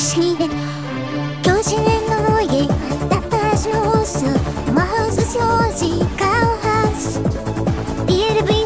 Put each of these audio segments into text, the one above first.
しい巨人の家私 сльози, мазы сльози, колгас, перебил.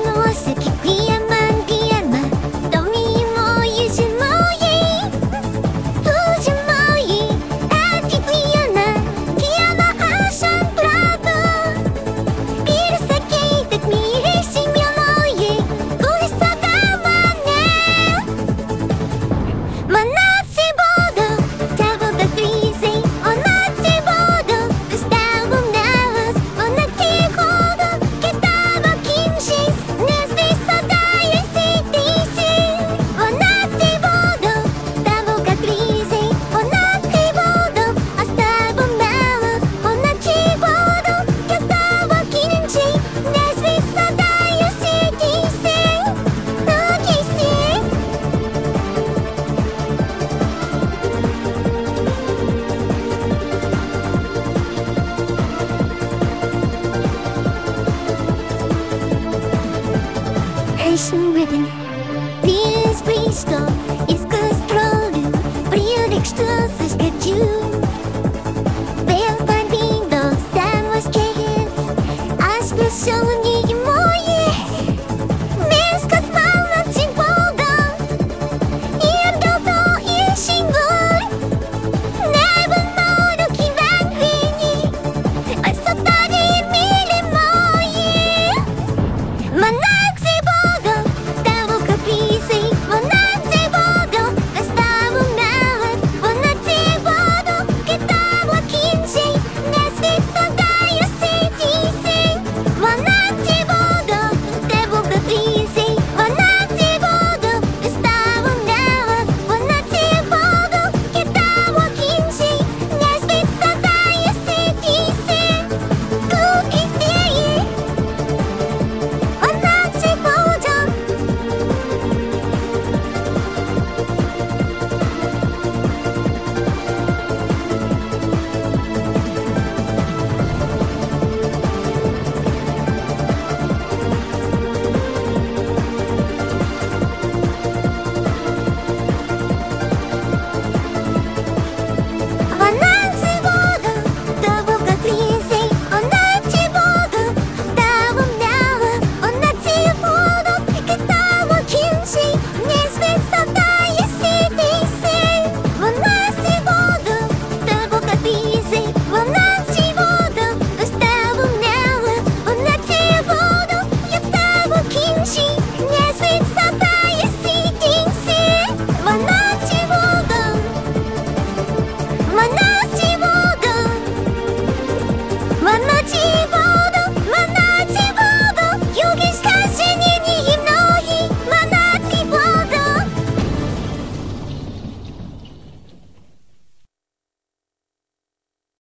This ribbon. Весь пристал из гастролю, прежде что соскочу. There might be no sound was kicking, I still showing